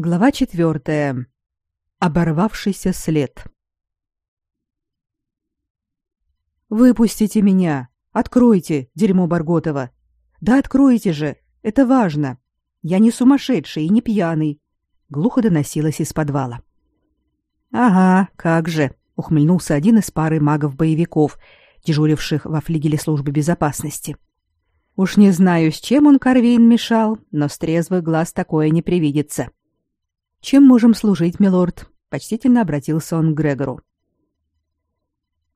Глава четвертая. Оборвавшийся след. Выпустите меня. Откройте, дерьмо Барготова. Да откройте же. Это важно. Я не сумасшедший и не пьяный, глухо доносилось из подвала. Ага, как же, ухмыльнулся один из пары магов-боевиков, дежуривших во флигеле службы безопасности. Уж не знаю, с чем он Карвейн мешал, но с трезвых глаз такое не привидится. Чем можем служить, милорд? почтительно обратился он к Грегору.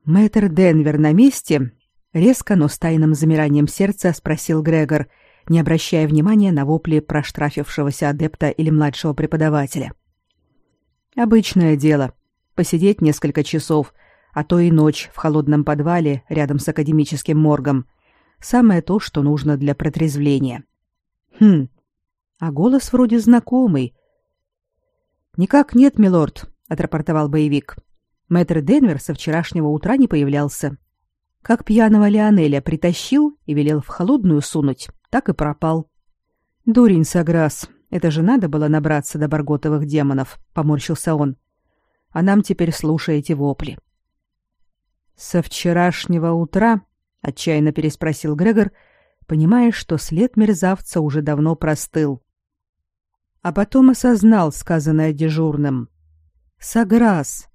Мэтр Денвер на месте? резко, но с тайным замиранием сердца спросил Грегор, не обращая внимания на вопли проштрафившегося адепта или младшего преподавателя. Обычное дело посидеть несколько часов, а то и ночь в холодном подвале рядом с академическим моргом. Самое то, что нужно для протрезвления. Хм. А голос вроде знакомый, Никак нет, милорд, отрапортовал боевик. Мэтр Денвер со вчерашнего утра не появлялся. Как пьяного Леонеля притащил и велел в холодную сунуть, так и пропал. Дурень Саграс, это же надо было набраться до барготовых демонов, поморщился он. А нам теперь слушаете вопли. Со вчерашнего утра, отчаянно переспросил Грегор, понимая, что след мерзавца уже давно простыл а потом осознал сказанное дежурным. Саграс.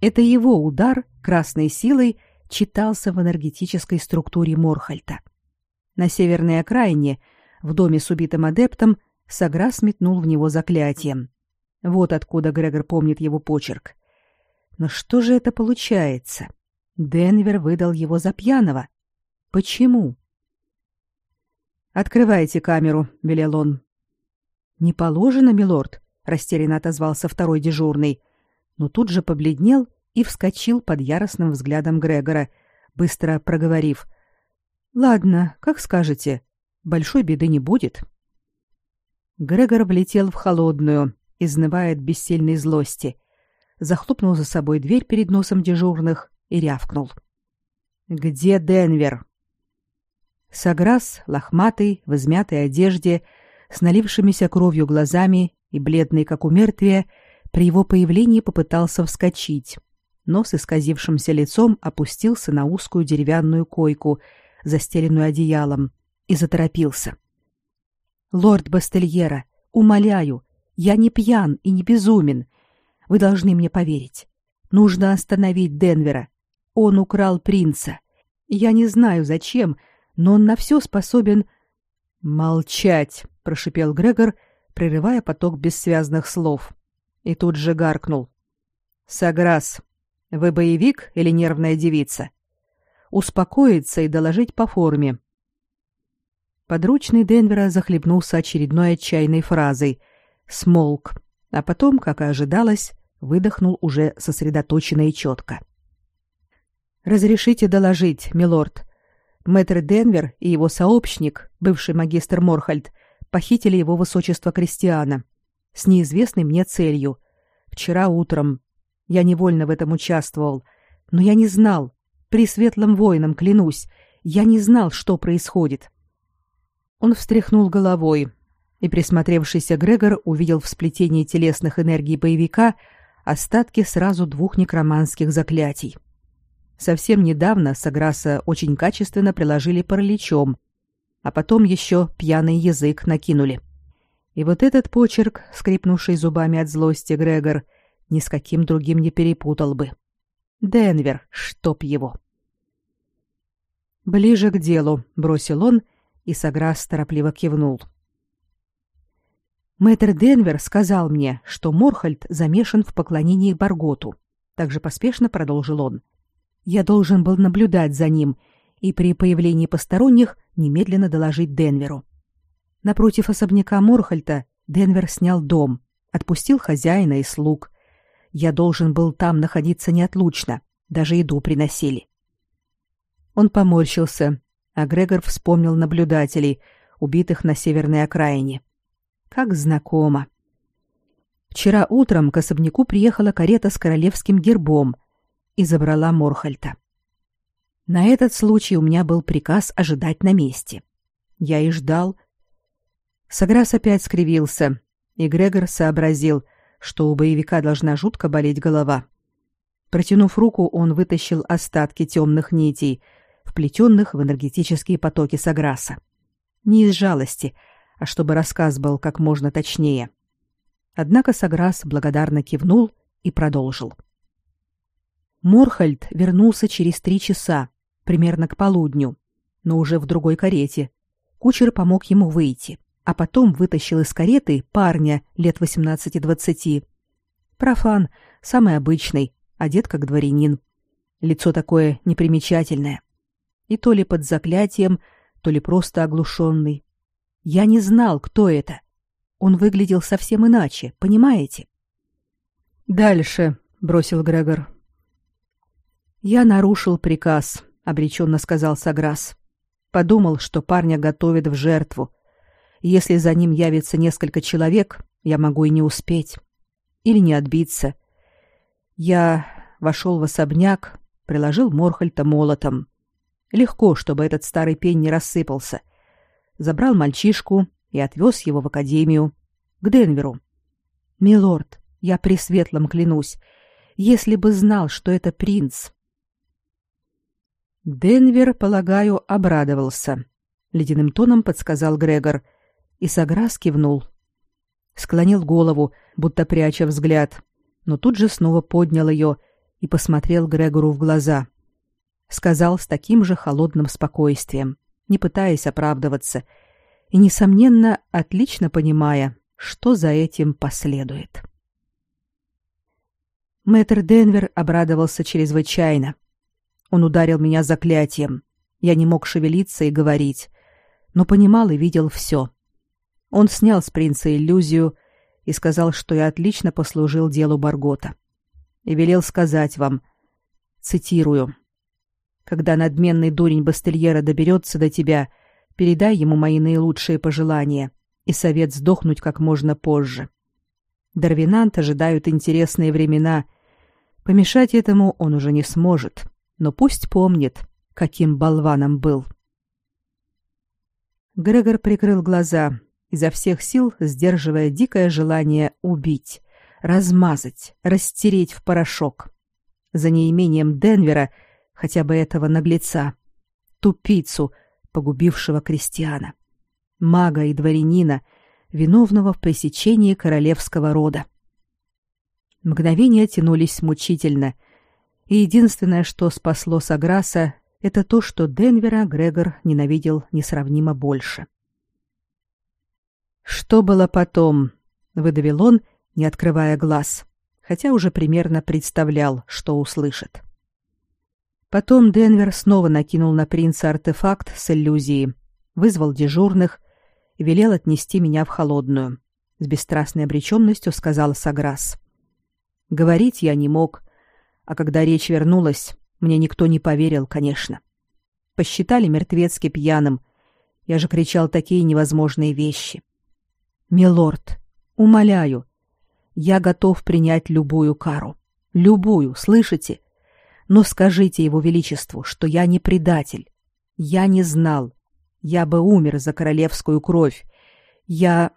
Это его удар красной силой читался в энергетической структуре Морхальта. На северной окраине, в доме с убитым адептом, Саграс метнул в него заклятием. Вот откуда Грегор помнит его почерк. Но что же это получается? Денвер выдал его за пьяного. Почему? «Открывайте камеру», — велел он. Не положено, милорд, растерянно отозвался второй дежурный, но тут же побледнел и вскочил под яростным взглядом Грегора, быстро проговорив: "Ладно, как скажете. Большой беды не будет". Грегор влетел в холодную, изнывая от бессильной злости, захлопнул за собой дверь перед носом дежурных и рявкнул: "Где Денвер?" Саграс, лохматый, в измятой одежде, с налившимися кровью глазами и бледный, как у мертвия, при его появлении попытался вскочить, но с исказившимся лицом опустился на узкую деревянную койку, застеленную одеялом, и заторопился. «Лорд Бастельера, умоляю, я не пьян и не безумен. Вы должны мне поверить. Нужно остановить Денвера. Он украл принца. Я не знаю, зачем, но он на все способен...» «Молчать!» Прошипел Грегор, прерывая поток бессвязных слов. И тут же гаркнул: "Саграс, вы боевик или нервная девица? Успокоиться и доложить по форме". Подручный Денвера захлебнулся очередной отчаянной фразой, смолк, а потом, как и ожидалось, выдохнул уже сосредоточенно и четко. «Разрешите доложить, милорд. Мэтр Денвер и его сообщник, бывший магистр Морхальд, похитили его высочество Кристиана с неизвестной мне целью. Вчера утром я невольно в этом участвовал, но я не знал, при светлом воинам клянусь, я не знал, что происходит. Он встряхнул головой, и присмотревшийся Грегор увидел в сплетении телесных энергий боевика остатки сразу двух некроманских заклятий. Совсем недавно Саграса очень качественно приложили параличом, а потом еще пьяный язык накинули. И вот этот почерк, скрипнувший зубами от злости Грегор, ни с каким другим не перепутал бы. Денвер, чтоб его. Ближе к делу, бросил он, и Саграс торопливо кивнул. Мэтр Денвер сказал мне, что Морхальд замешан в поклонении Барготу. Также поспешно продолжил он. Я должен был наблюдать за ним и при появлении посторонних немедленно доложить Денверу. Напротив особняка Морхальта Денвер снял дом, отпустил хозяина и слуг. Я должен был там находиться неотлучно, даже еду приносили. Он поморщился, а Грегор вспомнил наблюдателей, убитых на северной окраине. Как знакомо. Вчера утром к особняку приехала карета с королевским гербом и забрала Морхальта. На этот случай у меня был приказ ожидать на месте. Я и ждал. Саграс опять скривился, И Грегор сообразил, что у боевика должна жутко болеть голова. Протянув руку, он вытащил остатки темных нитей, вплетенных в энергетические потоки Саграса. Не из жалости, а чтобы рассказ был как можно точнее. Однако Саграс благодарно кивнул и продолжил. Морхальд вернулся через три часа, примерно к полудню, но уже в другой карете. Кучер помог ему выйти, а потом вытащил из кареты парня лет 18-20. Профан, самый обычный, одет как дворянин. Лицо такое непримечательное. И то ли под заклятием, то ли просто оглушенный. Я не знал, кто это. Он выглядел совсем иначе, понимаете? «Дальше», — бросил Грегор. «Я нарушил приказ», — обреченно сказал Саграс. Подумал, что парня готовят в жертву. Если за ним явится несколько человек, я могу и не успеть. Или не отбиться. Я вошел в особняк, приложил Морхальта молотом. Легко, чтобы этот старый пень не рассыпался. Забрал мальчишку и отвез его в академию. К Денверу. «Милорд, я при светлом клянусь, если бы знал, что это принц...» Денвер, полагаю, обрадовался. Ледяным тоном подсказал Грегор, и Саграс кивнул. Склонил голову, будто пряча взгляд, но тут же снова поднял ее и посмотрел Грегору в глаза. Сказал с таким же холодным спокойствием, не пытаясь оправдываться, и, несомненно, отлично понимая, что за этим последует. Мэтр Денвер обрадовался чрезвычайно. Он ударил меня заклятием. Я не мог шевелиться и говорить, но понимал и видел все. Он снял с принца иллюзию и сказал, что я отлично послужил делу Баргота и велел сказать вам, цитирую, «Когда надменный дурень Бастельера доберется до тебя, передай ему мои наилучшие пожелания и совет сдохнуть как можно позже. Дарвинант ожидают интересные времена. Помешать этому он уже не сможет, но пусть помнит, каким болваном был». Грегор прикрыл глаза, изо всех сил сдерживая дикое желание убить размазать, растереть в порошок. За неимением Денвера, хотя бы этого наглеца, тупицу, погубившего крестьяна, мага и дворянина, виновного в пресечении королевского рода. Мгновения тянулись мучительно, и единственное, что спасло Саграса, это то, что Денвера Грегор ненавидел несравнимо больше. Что было потом? выдавил он не открывая глаз, хотя уже примерно представлял, что услышит. Потом Денвер снова накинул на принца артефакт с иллюзией, вызвал дежурных и велел отнести меня в холодную. С бесстрастной обреченностью сказал Саграс. Говорить я не мог, а когда речь вернулась, мне никто не поверил, конечно. Посчитали мертвецки пьяным. Я же кричал такие невозможные вещи. «Милорд, умоляю, я готов принять любую кару. Любую, слышите? Но скажите его величеству, что я не предатель. Я не знал. Я бы умер за королевскую кровь. Я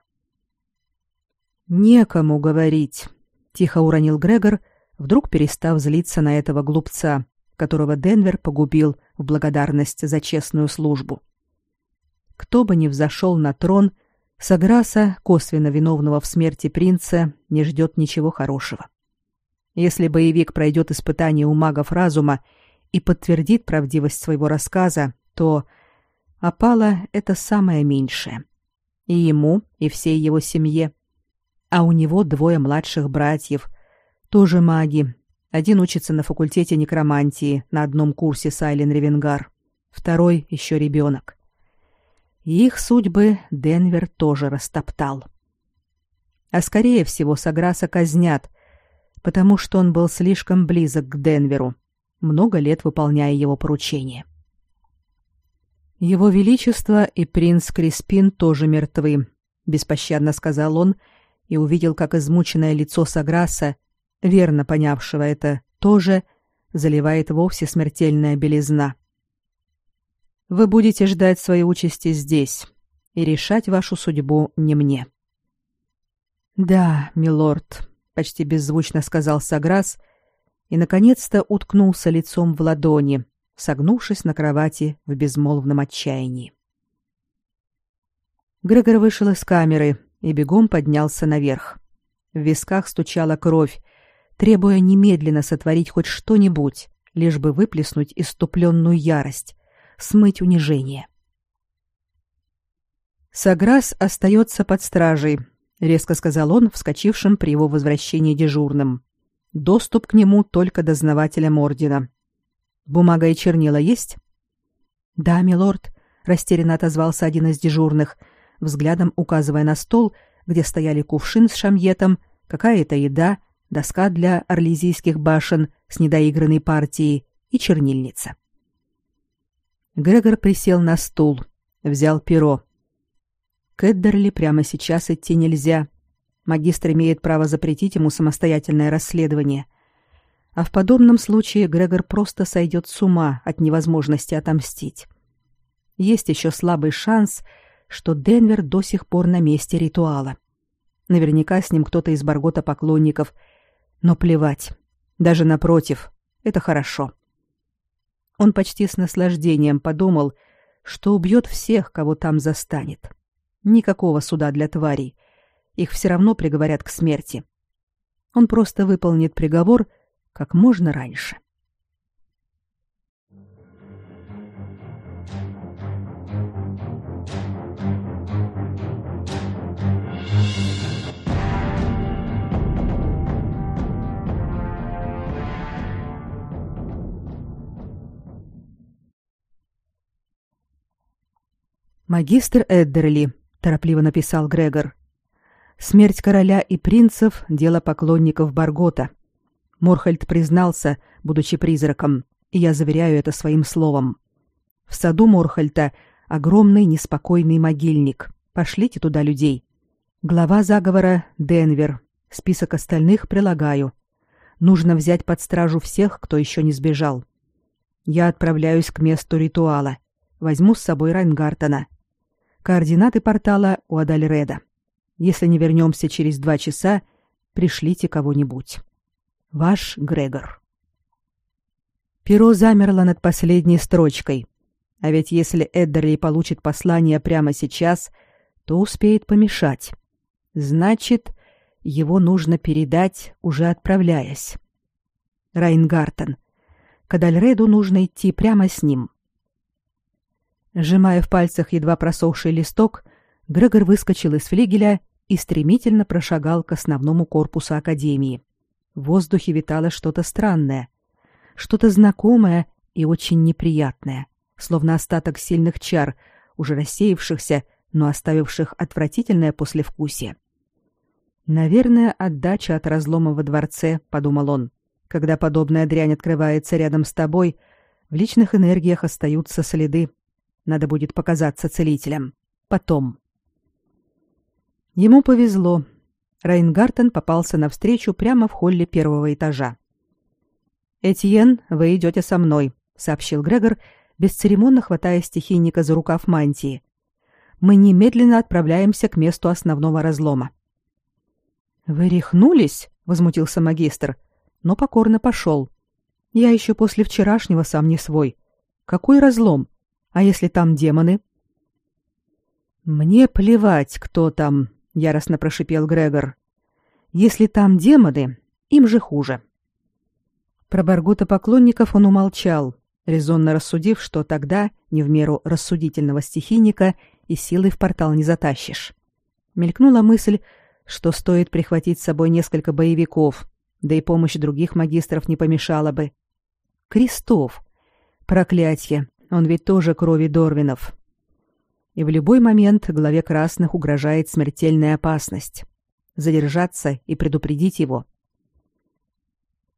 некому говорить, тихо уронил Грегор, вдруг перестав злиться на этого глупца, которого Денвер погубил в благодарность за честную службу. Кто бы ни взошел на трон, Саграса, косвенно виновного в смерти принца, не ждет ничего хорошего. Если боевик пройдет испытание у магов разума и подтвердит правдивость своего рассказа, то опала — это самое меньшее. И ему, и всей его семье. А у него двое младших братьев, тоже маги. Один учится на факультете некромантии на одном курсе Сайлен Ревенгар, второй еще ребенок. Их судьбы Денвер тоже растоптал. А скорее всего, Саграса казнят, потому что он был слишком близок к Денверу, много лет выполняя его поручения. Его величество и принц Криспин тоже мертвы, беспощадно сказал он и увидел, как измученное лицо Саграса, верно понявшего это, тоже заливает вовсе смертельная белизна. Вы будете ждать своей участи здесь, и решать вашу судьбу не мне. Да, милорд, почти беззвучно сказал Саграс и наконец-то уткнулся лицом в ладони, согнувшись на кровати в безмолвном отчаянии. Грегор вышел из камеры и бегом поднялся наверх. В висках стучала кровь, требуя немедленно сотворить хоть что-нибудь, лишь бы выплеснуть иступленную ярость, смыть унижение. Саграс остается под стражей, резко сказал он, вскочившим при его возвращении дежурным. Доступ к нему только дознавателям ордена. Бумага и чернила есть? Да, милорд, растерянно отозвался один из дежурных, взглядом указывая на стол, где стояли кувшин с шамьетом, какая-то еда, доска для орлезийских башен с недоигранной партией и чернильница. Грегор присел на стул, взял перо. К Эддерли прямо сейчас идти нельзя. Магистр имеет право запретить ему самостоятельное расследование. А в подобном случае Грегор просто сойдет с ума от невозможности отомстить. Есть еще слабый шанс, что Денвер до сих пор на месте ритуала. Наверняка с ним кто-то из Баргота поклонников. Но плевать. Даже напротив, это хорошо. Он почти с наслаждением подумал, что убьет всех, кого там застанет. Никакого суда для тварей. Их все равно приговорят к смерти. Он просто выполнит приговор как можно раньше. Магистр Эддерли, торопливо написал Грегор. Смерть короля и принцев дело поклонников Баргота. Морхальд признался, будучи призраком, и я заверяю это своим словом. В саду Морхальта огромный неспокойный могильник. Пошлите туда людей. Глава заговора Денвер. Список остальных прилагаю. Нужно взять под стражу всех, кто еще не сбежал. Я отправляюсь к месту ритуала. Возьму с собой Райнгартена. Координаты портала у Адальреда. Если не вернемся через два часа, пришлите кого-нибудь. Ваш Грегор. Перо замерло над последней строчкой. А ведь если Эддерли получит послание прямо сейчас, то успеет помешать. Значит, его нужно передать, уже отправляясь. Райнгартен. К Адальреду нужно идти прямо с ним. Сжимая в пальцах едва просохший листок, Грегор выскочил из флигеля и стремительно прошагал к основному корпусу академии. В воздухе витало что-то странное, что-то знакомое и очень неприятное, словно остаток сильных чар, уже рассеявшихся, но оставивших отвратительное послевкусие. Наверное, отдача от разлома во дворце, подумал он. Когда подобная дрянь открывается рядом с тобой, в личных энергиях остаются следы, надо будет показаться целителем. Потом. Ему повезло. Райнгартен попался навстречу прямо в холле первого этажа. «Этьен, вы идете со мной», — сообщил Грегор, бесцеремонно хватая стихийника за рукав мантии. «Мы немедленно отправляемся к месту основного разлома». «Вы рехнулись?» — возмутился магистр, но покорно пошел. «Я еще после вчерашнего сам не свой. Какой разлом? А если там демоны? Мне плевать, кто там, яростно прошипел Грегор. Если там демоны, им же хуже. Про Баргута поклонников он умолчал, резонно рассудив, что тогда, не в меру рассудительного стихийника, и силы в портал не затащишь. Мелькнула мысль, что стоит прихватить с собой несколько боевиков, да и помощь других магистров не помешала бы. Крестов. Проклятье. Он ведь тоже крови Дорвинов. И в любой момент главе красных угрожает смертельная опасность. Задержаться и предупредить его.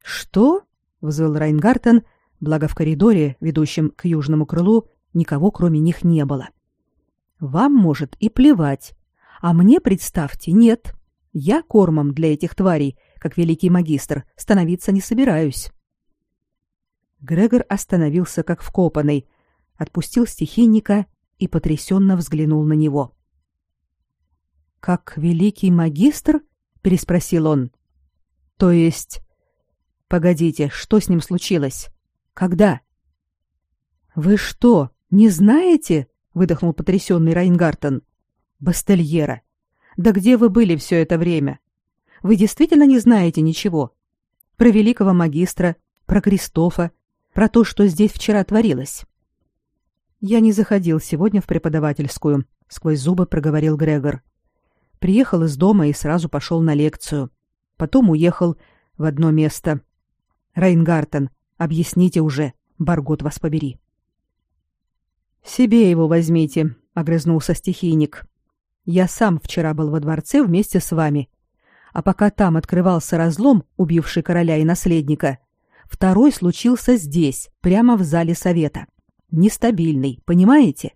«Что?» — взвыл Райнгартен, благо в коридоре, ведущем к южному крылу, никого кроме них не было. «Вам, может, и плевать. А мне, представьте, нет. Я кормом для этих тварей, как великий магистр, становиться не собираюсь». Грегор остановился как вкопанный, отпустил стихийника и потрясенно взглянул на него. Как великий магистр? переспросил он. То есть Погодите, что с ним случилось? Когда? Вы что, не знаете? выдохнул потрясенный Райнгартен. Бастельера. Да где вы были все это время? Вы действительно не знаете ничего? Про великого магистра, про Кристофа, про то, что здесь вчера творилось. Я не заходил сегодня в преподавательскую, сквозь зубы проговорил Грегор. Приехал из дома и сразу пошел на лекцию. Потом уехал в одно место. Райнгартен, объясните уже, Баргот вас побери. Себе его возьмите, огрызнулся стихийник. Я сам вчера был во дворце вместе с вами. А пока там открывался разлом, убивший короля и наследника, второй случился здесь, прямо в зале совета. Нестабильный, понимаете?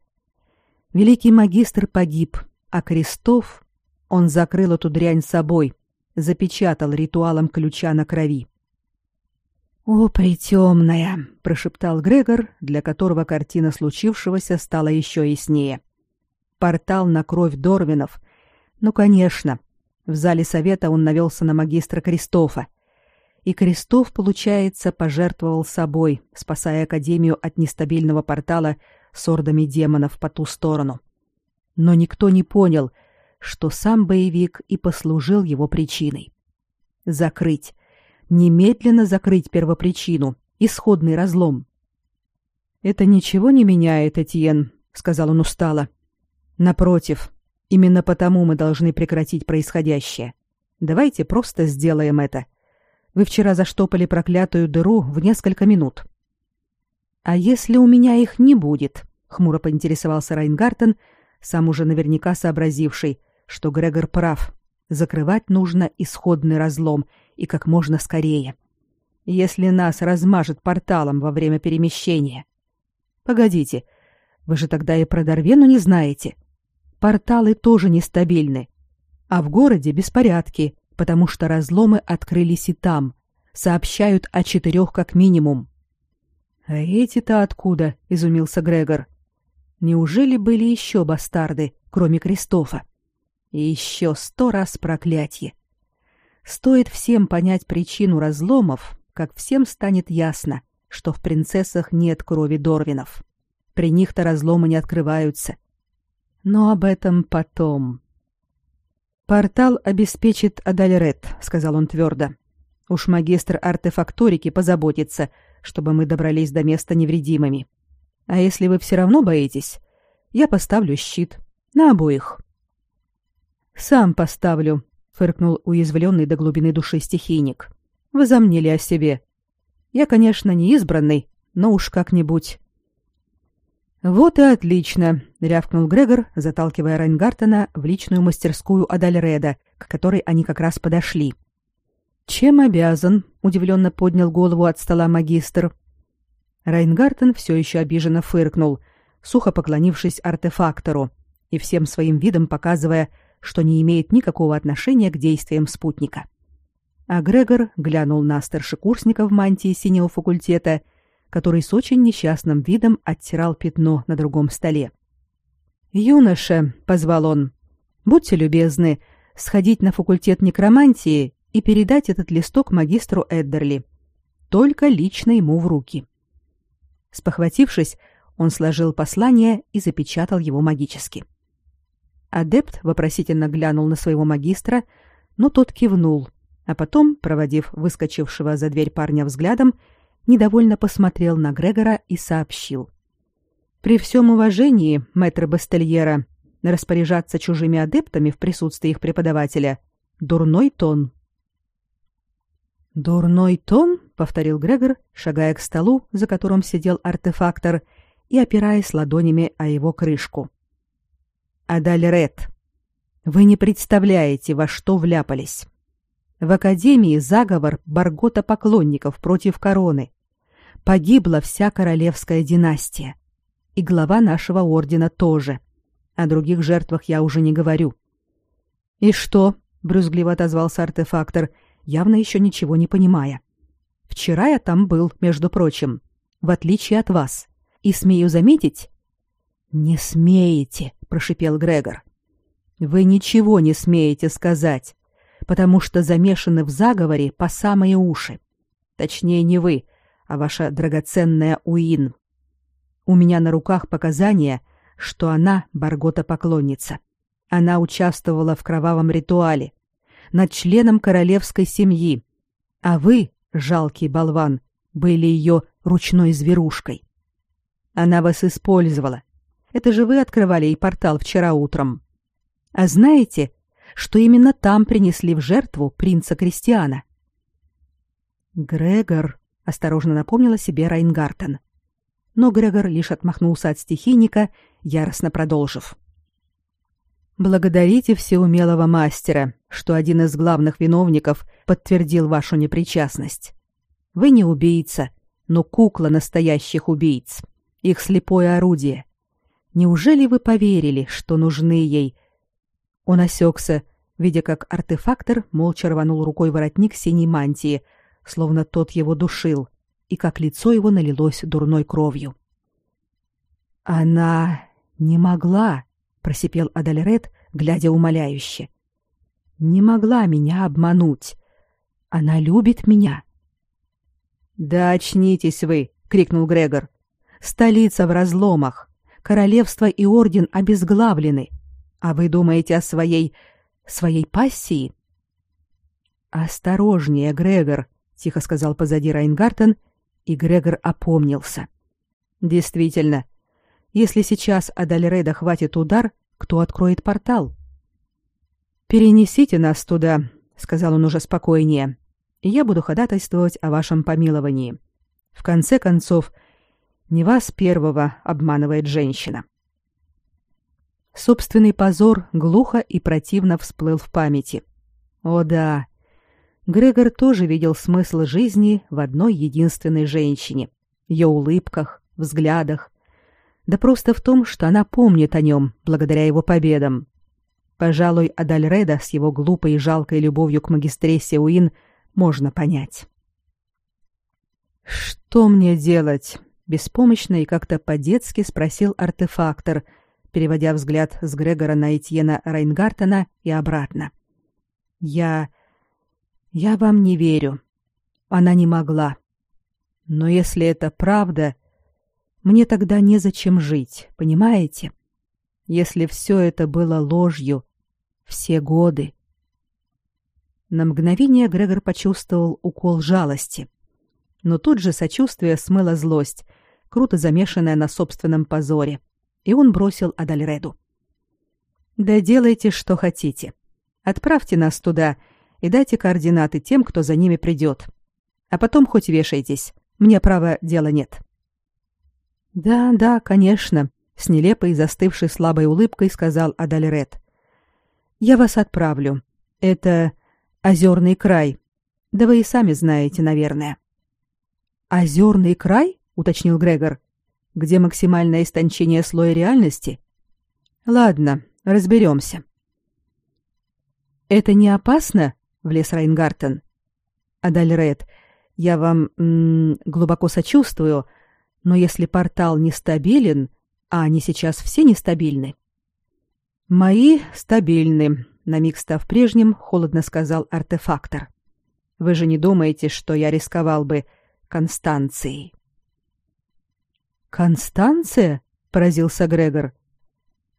Великий магистр погиб, а Крестов... Он закрыл эту дрянь собой, запечатал ритуалом ключа на крови. «О, притемная!» — прошептал Грегор, для которого картина случившегося стала еще яснее. Портал на кровь Дорвинов. Ну, конечно. В зале совета он навелся на магистра Кристофа. И Крестов, получается, пожертвовал собой, спасая Академию от нестабильного портала с ордами демонов по ту сторону. Но никто не понял, что сам боевик и послужил его причиной. Закрыть. Немедленно закрыть первопричину, исходный разлом. «Это ничего не меняет, Этьен», — сказал он устало. Напротив, именно потому мы должны прекратить происходящее. Давайте просто сделаем это. Вы вчера заштопали проклятую дыру в несколько минут. А если у меня их не будет? хмуро поинтересовался Райнгартен, сам уже наверняка сообразивший, что Грегор прав. Закрывать нужно исходный разлом и как можно скорее. Если нас размажет порталом во время перемещения. Погодите, вы же тогда и про Дарвену не знаете. Порталы тоже нестабильны. А в городе беспорядки, потому что разломы открылись и там. Сообщают о четырех как минимум. А эти-то откуда? изумился Грегор. Неужели были еще бастарды, кроме Кристофа? И еще сто раз проклятие. Стоит всем понять причину разломов, как всем станет ясно, что в принцессах нет крови Дорвинов. При них-то разломы не открываются. Но об этом потом. Портал обеспечит Адальред, сказал он твердо. Уж магистр артефакторики позаботится, чтобы мы добрались до места невредимыми. А если вы все равно боитесь, я поставлю щит на обоих. Сам поставлю, фыркнул уязвленный до глубины души стихийник. Возомнили о себе. Я, конечно, не избранный, но уж как-нибудь. Вот и отлично, рявкнул Грегор, заталкивая Райнгартена в личную мастерскую Адальреда, к которой они как раз подошли. Чем обязан? удивленно поднял голову от стола магистр. Райнгартен все еще обиженно фыркнул, сухо поклонившись артефактору и всем своим видом показывая, что не имеет никакого отношения к действиям спутника. А Грегор глянул на старшекурсника в мантии синего факультета который с очень несчастным видом оттирал пятно на другом столе. «Юноша», — позвал он, — «будьте любезны, сходить на факультет некромантии и передать этот листок магистру Эддерли. Только лично ему в руки». Спохватившись, он сложил послание и запечатал его магически. Адепт вопросительно глянул на своего магистра, но тот кивнул, а потом, проводив выскочившего за дверь парня взглядом, недовольно посмотрел на Грегора и сообщил. «При всем уважении, мэтр Бастельера, распоряжаться чужими адептами в присутствии их преподавателя — дурной тон». «Дурной тон?» — повторил Грегор, шагая к столу, за которым сидел артефактор, и опираясь ладонями о его крышку. «Адаль Ред, вы не представляете, во что вляпались. В Академии заговор Баргота поклонников против короны погибла вся королевская династия. И глава нашего ордена тоже. О других жертвах я уже не говорю. И что? брюзгливо отозвался артефактор, явно еще ничего не понимая. Вчера я там был, между прочим, в отличие от вас. И смею заметить, не смеете, прошипел Грегор. Вы ничего не смеете сказать, потому что замешаны в заговоре по самые уши. Точнее, не вы, а ваша драгоценная Уин. У меня на руках показания, что она Баргота-поклонница. Она участвовала в кровавом ритуале, над членом королевской семьи, а вы, жалкий болван, были ее ручной зверушкой. Она вас использовала. Это же вы открывали ей портал вчера утром. А знаете, что именно там принесли в жертву принца Кристиана? Грегор, осторожно напомнила себе Райнгартен. Но Грегор лишь отмахнулся от стихийника, яростно продолжив. Благодарите всеумелого мастера, что один из главных виновников подтвердил вашу непричастность. Вы не убийца, но кукла настоящих убийц, их слепое орудие. Неужели вы поверили, что нужны ей? Он осекся, видя, как артефактор молча рванул рукой воротник синей мантии, словно тот его душил, и как лицо его налилось дурной кровью. Она не могла, просипел Адальред, глядя умоляюще. Не могла меня обмануть. Она любит меня. Да очнитесь вы, крикнул Грегор. Столица в разломах королевство и орден обезглавлены. А вы думаете о своей... своей пассии? «Осторожнее, Грегор», — тихо сказал позади Райнгартен, и Грегор опомнился. «Действительно, если сейчас Адальреда хватит удар, кто откроет портал?» «Перенесите нас туда», — сказал он уже спокойнее, — «и я буду ходатайствовать о вашем помиловании. В конце концов, — не вас первого обманывает женщина. Собственный позор глухо и противно всплыл в памяти. О да, Грегор тоже видел смысл жизни в одной единственной женщине, ее улыбках, взглядах, да просто в том, что она помнит о нем благодаря его победам. Пожалуй, Адальреда с его глупой и жалкой любовью к магистрессе Уин можно понять. «Что мне делать?» беспомощно и как-то по-детски спросил артефактор, переводя взгляд с Грегора на Этьена Райнгартена и обратно. Я я вам не верю. Она не могла. Но если это правда, мне тогда незачем жить, понимаете? Если все это было ложью, все годы. На мгновение Грегор почувствовал укол жалости. Но тут же сочувствие смыло злость, круто замешанная на собственном позоре, и он бросил Адальреду. «Да делайте, что хотите. Отправьте нас туда и дайте координаты тем, кто за ними придет. А потом хоть вешайтесь. Мне, права, дела нет». «Да, да, конечно», — с нелепой застывшей слабой улыбкой сказал Адальред. «Я вас отправлю. Это озерный край. Да вы и сами знаете, наверное». «Озерный край?» уточнил Грегор. Где максимальное истончение слоя реальности? Ладно, разберемся. Это не опасно? влез Райнгартен. Адальред, я вам глубоко сочувствую, но если портал нестабилен, а они сейчас все нестабильны. Мои стабильны, на миг став прежним, холодно сказал артефактор. Вы же не думаете, что я рисковал бы Констанцией? Констанция? поразился Грегор.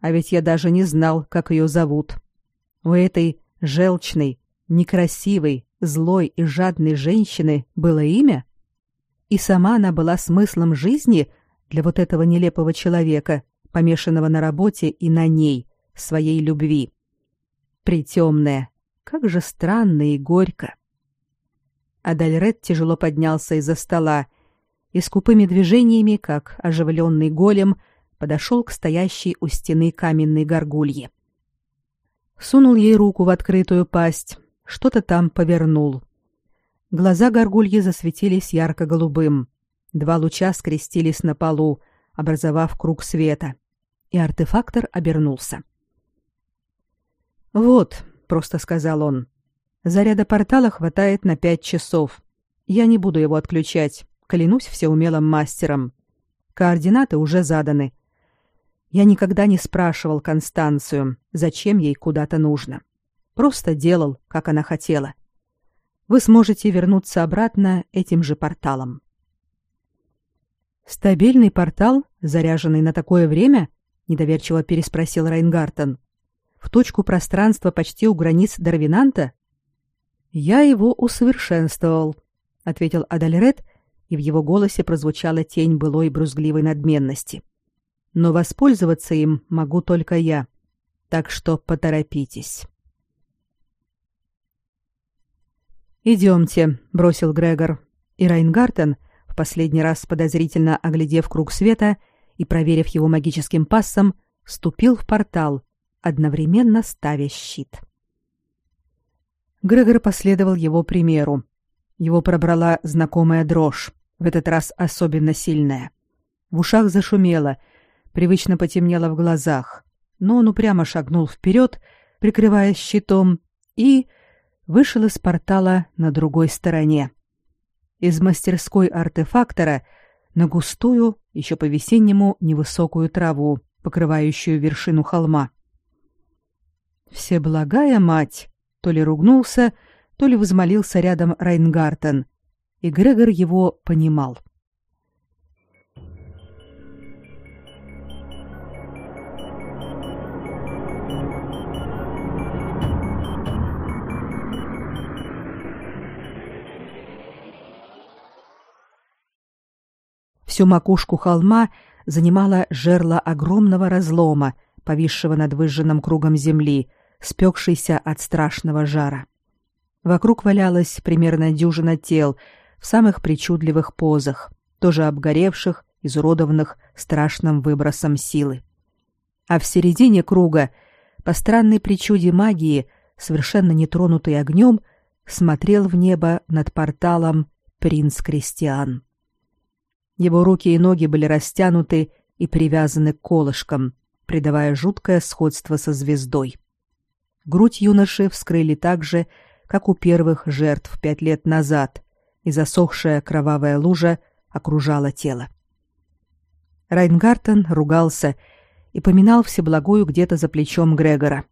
А ведь я даже не знал, как ее зовут. У этой желчной, некрасивой, злой и жадной женщины было имя? И сама она была смыслом жизни для вот этого нелепого человека, помешанного на работе и на ней, своей любви. Притемная, как же странно и горько. Адальред тяжело поднялся из-за стола и скупыми движениями, как оживленный голем, подошел к стоящей у стены каменной горгулье. Сунул ей руку в открытую пасть, что-то там повернул. Глаза горгульи засветились ярко-голубым. Два луча скрестились на полу, образовав круг света, и артефактор обернулся. «Вот», — просто сказал он, — «заряда портала хватает на пять часов. Я не буду его отключать, клянусь всеумелым мастером. Координаты уже заданы. Я никогда не спрашивал Констанцию, зачем ей куда-то нужно. просто делал, как она хотела. Вы сможете вернуться обратно этим же порталом. Стабильный портал, заряженный на такое время? недоверчиво переспросил Райнгартен. В точку пространства почти у границ Дарвинанта? Я его усовершенствовал, ответил Адальред, и в его голосе прозвучала тень былой брюзгливой надменности. Но воспользоваться им могу только я. Так что поторопитесь. Идемте, бросил Грегор, и Райнгартен, в последний раз подозрительно оглядев круг света и проверив его магическим пассом, вступил в портал, одновременно ставя щит. Грегор последовал его примеру. Его пробрала знакомая дрожь, в этот раз особенно сильная. В ушах зашумело, привычно потемнело в глазах, но он упрямо шагнул вперед, прикрываясь щитом, и вышел из портала на другой стороне. Из мастерской артефактора на густую, еще по-весеннему невысокую траву, покрывающую вершину холма. Всеблагая мать, то ли ругнулся, то ли возмолился рядом Райнгартен, и Грегор его понимал. Всю макушку холма занимала жерла огромного разлома, повисшего над выжженным кругом земли, спекшейся от страшного жара. Вокруг валялось примерно дюжина тел в самых причудливых позах, тоже обгоревших, изуродованных страшным выбросом силы. А в середине круга, по странной причуде магии, совершенно нетронутый огнем, смотрел в небо над порталом принц Кристиан. Его руки и ноги были растянуты и привязаны к колышкам, придавая жуткое сходство со звездой. Грудь юноши вскрыли так же, как у первых жертв пять лет назад, и засохшая кровавая лужа окружала тело. Райнгартен ругался и поминал всеблагую где-то за плечом Грегора.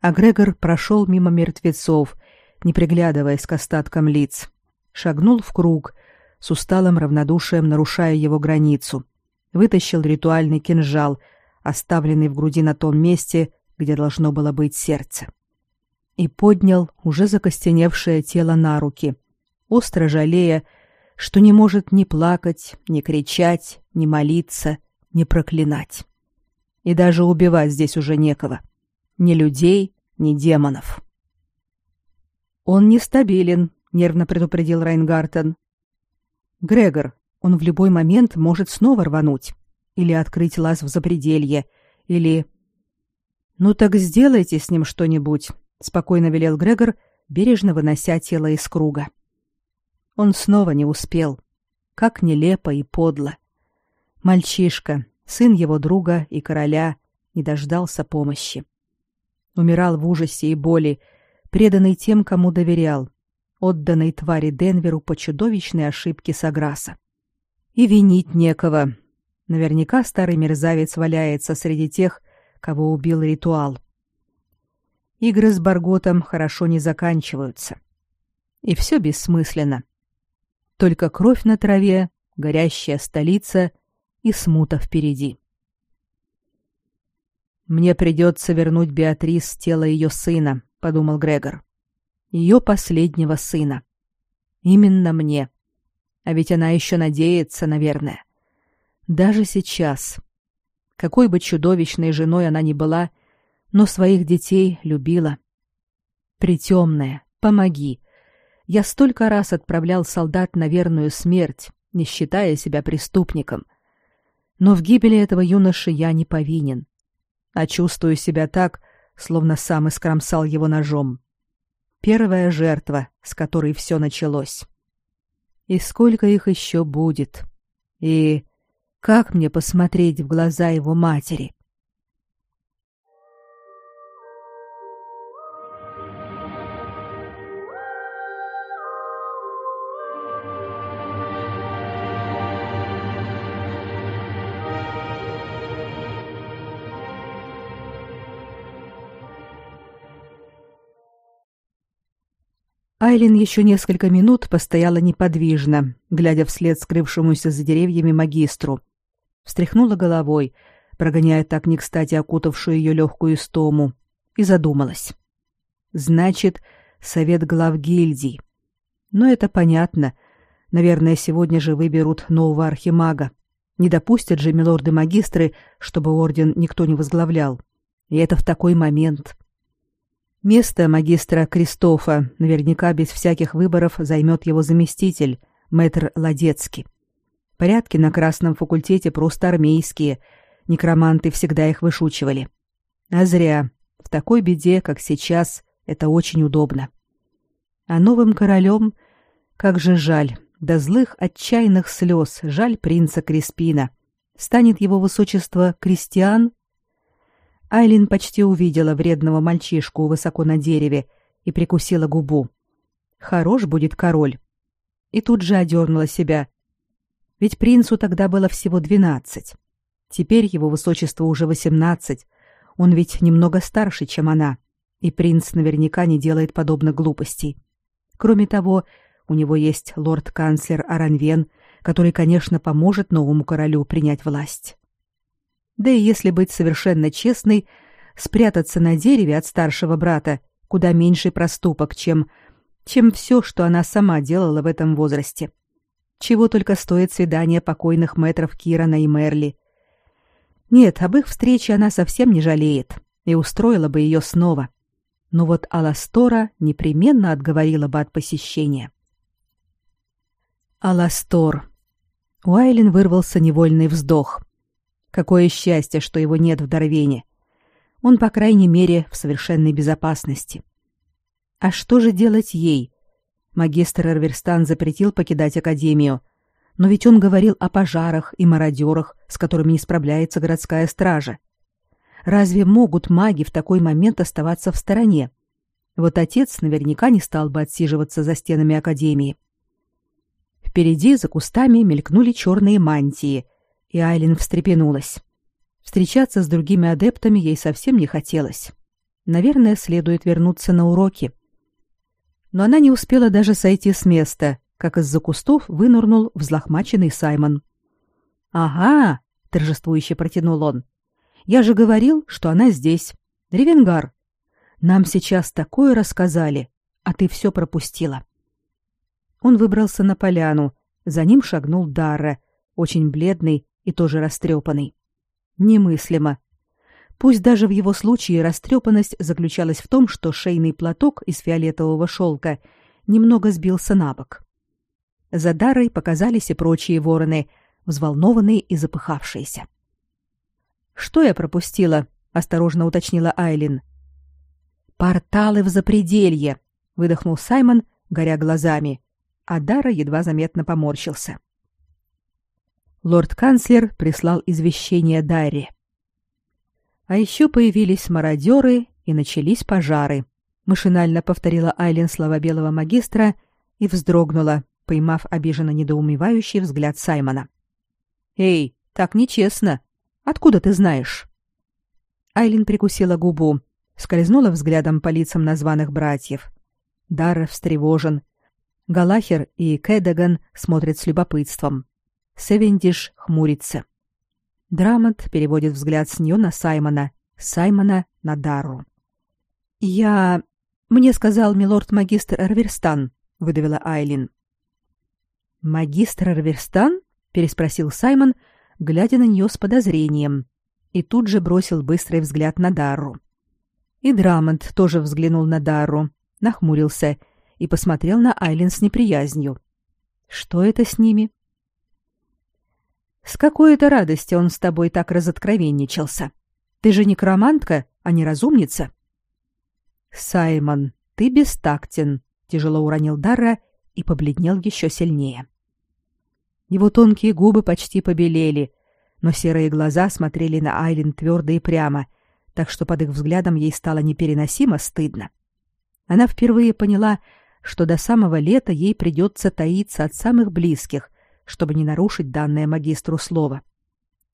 А Грегор прошел мимо мертвецов, не приглядываясь к остаткам лиц, шагнул в круг, с усталым равнодушием нарушая его границу, вытащил ритуальный кинжал, оставленный в груди на том месте, где должно было быть сердце и поднял уже закостеневшее тело на руки, остро жалея, что не может ни плакать, ни кричать, ни молиться, ни проклинать. И даже убивать здесь уже некого. Ни людей, ни демонов. «Он нестабилен», — нервно предупредил Райнгартен. «Грегор, он в любой момент может снова рвануть. Или открыть лаз в запределье, или...» «Ну так сделайте с ним что-нибудь, спокойно велел Грегор, бережно вынося тело из круга. Он снова не успел. Как нелепо и подло. Мальчишка, сын его друга и короля, не дождался помощи. Умирал в ужасе и боли, преданный тем, кому доверял, отданный твари Денверу по чудовищной ошибке Саграса. И винить некого. Наверняка старый мерзавец валяется среди тех, кого убил ритуал. Игры с Барготом хорошо не заканчиваются. И все бессмысленно. Только кровь на траве, горящая столица и смута впереди. Мне придется вернуть Беатрис тело ее сына, подумал Грегор. Ее последнего сына. Именно мне. А ведь она еще надеется, наверное. Даже сейчас. Какой бы чудовищной женой она ни была, — но своих детей любила. Притемная, помоги. Я столько раз отправлял солдат на верную смерть, не считая себя преступником. Но в гибели этого юноши я не повинен. А чувствую себя так, словно сам искромсал его ножом. Первая жертва, с которой все началось. И сколько их еще будет? И как мне посмотреть в глаза его матери? Айлин еще несколько минут постояла неподвижно, глядя вслед скрывшемуся за деревьями магистру. Встряхнула головой, прогоняя так не кстати окутавшую ее легкую истому, и задумалась. Значит, совет глав гильдий. Но это понятно. Наверное, сегодня же выберут нового архимага. Не допустят же милорды-магистры, чтобы орден никто не возглавлял. И это в такой момент. Место магистра Кристофа наверняка без всяких выборов займет его заместитель, мэтр Ладецкий. Порядки на красном факультете просто армейские. Некроманты всегда их вышучивали. А зря. В такой беде, как сейчас, это очень удобно. А новым королем, как же жаль, до злых отчаянных слез жаль принца Криспина. Станет его высочество Кристиан? Айлин почти увидела вредного мальчишку высоко на дереве и прикусила губу. Хорош будет король. И тут же одернула себя. Ведь принцу тогда было всего двенадцать. Теперь его высочество уже восемнадцать. Он ведь немного старше, чем она. И принц наверняка не делает подобных глупостей. Кроме того, у него есть лорд-канцлер Аранвен, который, конечно, поможет новому королю принять власть. Да и если быть совершенно честной, спрятаться на дереве от старшего брата куда меньший проступок, чем чем все, что она сама делала в этом возрасте. Чего только стоит свидание покойных мэтров Кирана и Мерли. Нет, об их встрече она совсем не жалеет и устроила бы ее снова. Но вот Аластора непременно отговорила бы от посещения. Аластор. У Айлин вырвался невольный вздох. Какое счастье, что его нет в Дарвене. Он, по крайней мере, в совершенной безопасности. А что же делать ей? Магистр Эрверстан запретил покидать академию, но ведь он говорил о пожарах и мародерах, с которыми не справляется городская стража. Разве могут маги в такой момент оставаться в стороне? Вот отец наверняка не стал бы отсиживаться за стенами академии. Впереди за кустами мелькнули черные мантии, и Айлин встрепенулась. Встречаться с другими адептами ей совсем не хотелось. Наверное, следует вернуться на уроки. Но она не успела даже сойти с места, как из-за кустов вынырнул взлохмаченный Саймон. «Ага!» — торжествующе протянул он. «Я же говорил, что она здесь. Ревенгар. Нам сейчас такое рассказали, а ты все пропустила». Он выбрался на поляну, за ним шагнул Дарра, очень бледный и тоже растрепанный. Немыслимо. Пусть даже в его случае растрепанность заключалась в том, что шейный платок из фиолетового шелка немного сбился на бок. За Дарой показались и прочие вороны, взволнованные и запыхавшиеся. «Что я пропустила?» — осторожно уточнила Айлин. «Порталы в запределье!» — выдохнул Саймон, горя глазами а Дара едва заметно поморщился. Лорд-канцлер прислал извещение Дарре. А еще появились мародеры и начались пожары. Машинально повторила Айлен слова белого магистра и вздрогнула, поймав обиженно недоумевающий взгляд Саймона. «Эй, так нечестно. Откуда ты знаешь?» Айлин прикусила губу, скользнула взглядом по лицам названных братьев. Дара встревожен, Галахер и Кэдаган смотрят с любопытством. Севендиш хмурится. Драмонт переводит взгляд с нее на Саймона, Саймона на Дару. «Я... Мне сказал милорд-магистр Эрверстан», — выдавила Айлин. «Магистр Эрверстан?» — переспросил Саймон, глядя на нее с подозрением, и тут же бросил быстрый взгляд на Дару. И Драмонт тоже взглянул на Дару, нахмурился и посмотрел на Айлин с неприязнью. Что это с ними? С какой это радости он с тобой так разоткровенничался? Ты же некромантка, а не разумница. Саймон, ты бестактен, тяжело уронил Дара и побледнел еще сильнее. Его тонкие губы почти побелели, но серые глаза смотрели на Айлин твердо и прямо, так что под их взглядом ей стало непереносимо стыдно. Она впервые поняла, что до самого лета ей придется таиться от самых близких, чтобы не нарушить данное магистру слово.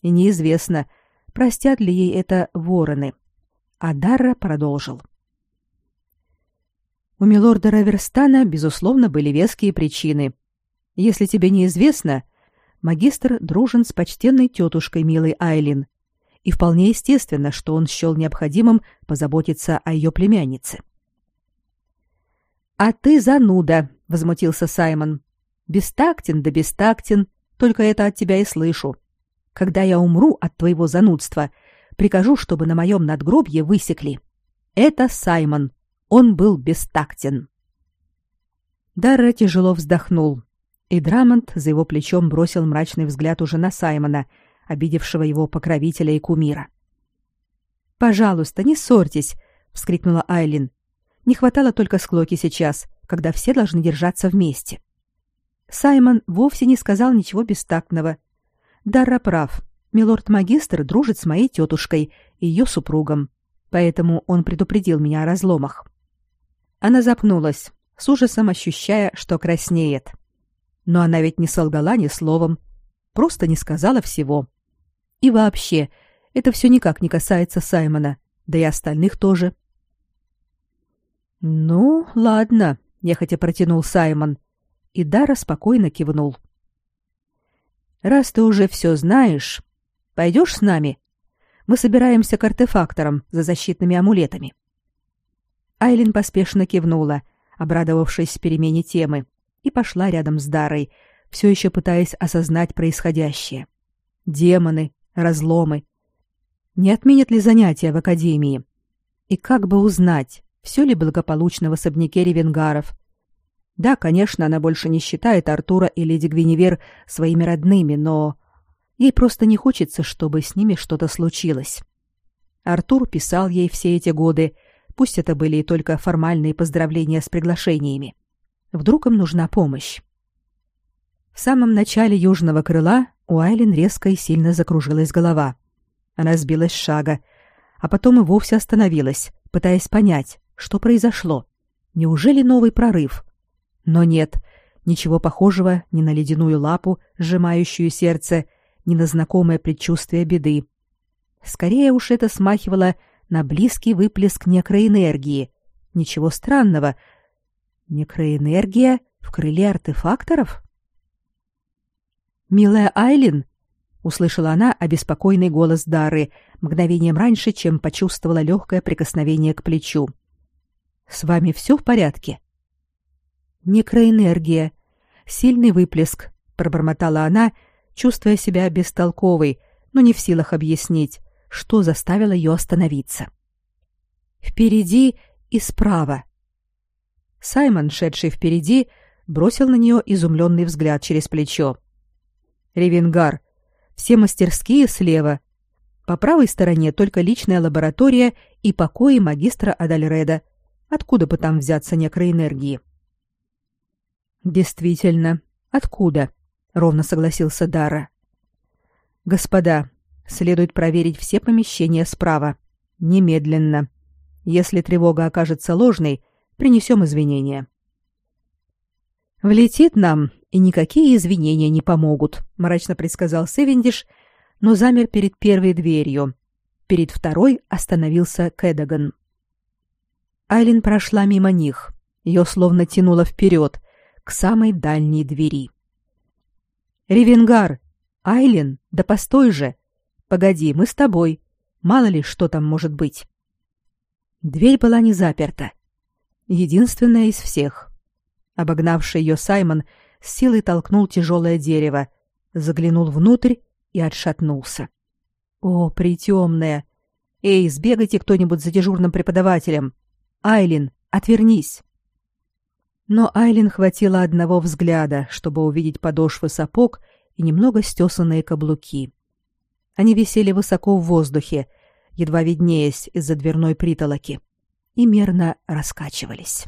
И неизвестно, простят ли ей это вороны. А Дарра продолжил. У милорда Раверстана, безусловно, были веские причины. Если тебе неизвестно, магистр дружен с почтенной тетушкой милой Айлин, и вполне естественно, что он счел необходимым позаботиться о ее племяннице. «А ты зануда!» — возмутился Саймон. «Бестактен да бестактен, только это от тебя и слышу. Когда я умру от твоего занудства, прикажу, чтобы на моем надгробье высекли. Это Саймон. Он был бестактен». Дарра тяжело вздохнул, и Драмонт за его плечом бросил мрачный взгляд уже на Саймона — обидевшего его покровителя и кумира. «Пожалуйста, не ссорьтесь!» — вскрикнула Айлин. «Не хватало только склоки сейчас, когда все должны держаться вместе». Саймон вовсе не сказал ничего бестактного. Дарра прав. Милорд-магистр дружит с моей тетушкой и ее супругом, поэтому он предупредил меня о разломах. Она запнулась, с ужасом ощущая, что краснеет. Но она ведь не солгала ни словом, просто не сказала всего. И вообще, это все никак не касается Саймона, да и остальных тоже. Ну, ладно, нехотя протянул Саймон, и Дара спокойно кивнул. Раз ты уже все знаешь, пойдешь с нами? Мы собираемся к артефакторам за защитными амулетами. Айлин поспешно кивнула, обрадовавшись перемене темы, и пошла рядом с Дарой, все еще пытаясь осознать происходящее. Демоны, разломы. Не отменят ли занятия в академии? И как бы узнать, все ли благополучно в особняке Ревенгаров? Да, конечно, она больше не считает Артура и леди Гвиневер своими родными, но ей просто не хочется, чтобы с ними что-то случилось. Артур писал ей все эти годы, пусть это были и только формальные поздравления с приглашениями. Вдруг им нужна помощь. В самом начале южного крыла у Айлин резко и сильно закружилась голова. Она сбилась с шага, а потом и вовсе остановилась, пытаясь понять, что произошло. Неужели новый прорыв? Но нет, ничего похожего ни на ледяную лапу, сжимающую сердце, ни на знакомое предчувствие беды. Скорее уж это смахивало на близкий выплеск некроэнергии. Ничего странного. Некроэнергия в крыле артефакторов? «Милая Айлин!» — услышала она обеспокоенный голос Дары мгновением раньше, чем почувствовала легкое прикосновение к плечу. «С вами все в порядке?» «Некроэнергия. Сильный выплеск», — пробормотала она, чувствуя себя бестолковой, но не в силах объяснить, что заставило ее остановиться. «Впереди и справа». Саймон, шедший впереди, бросил на нее изумленный взгляд через плечо. Ревенгар. Все мастерские слева. По правой стороне только личная лаборатория и покои магистра Адальреда. Откуда бы там взяться некроэнергии? Действительно, откуда? ровно согласился Дара. Господа, следует проверить все помещения справа. Немедленно. Если тревога окажется ложной, принесем извинения. Влетит нам, и никакие извинения не помогут, мрачно предсказал Севендиш, но замер перед первой дверью. Перед второй остановился Кэдаган. Айлин прошла мимо них. Ее словно тянуло вперед, к самой дальней двери. Ревенгар, Айлин, да постой же. Погоди, мы с тобой. Мало ли, что там может быть. Дверь была не заперта. Единственная из всех. Обогнавший ее Саймон с силой толкнул тяжелое дерево, заглянул внутрь и отшатнулся. О, притемная! Эй, сбегайте кто-нибудь за дежурным преподавателем. Айлин, отвернись. Но Айлин хватило одного взгляда, чтобы увидеть подошвы сапог и немного стесанные каблуки. Они висели высоко в воздухе, едва виднеясь из-за дверной притолоки, и мерно раскачивались.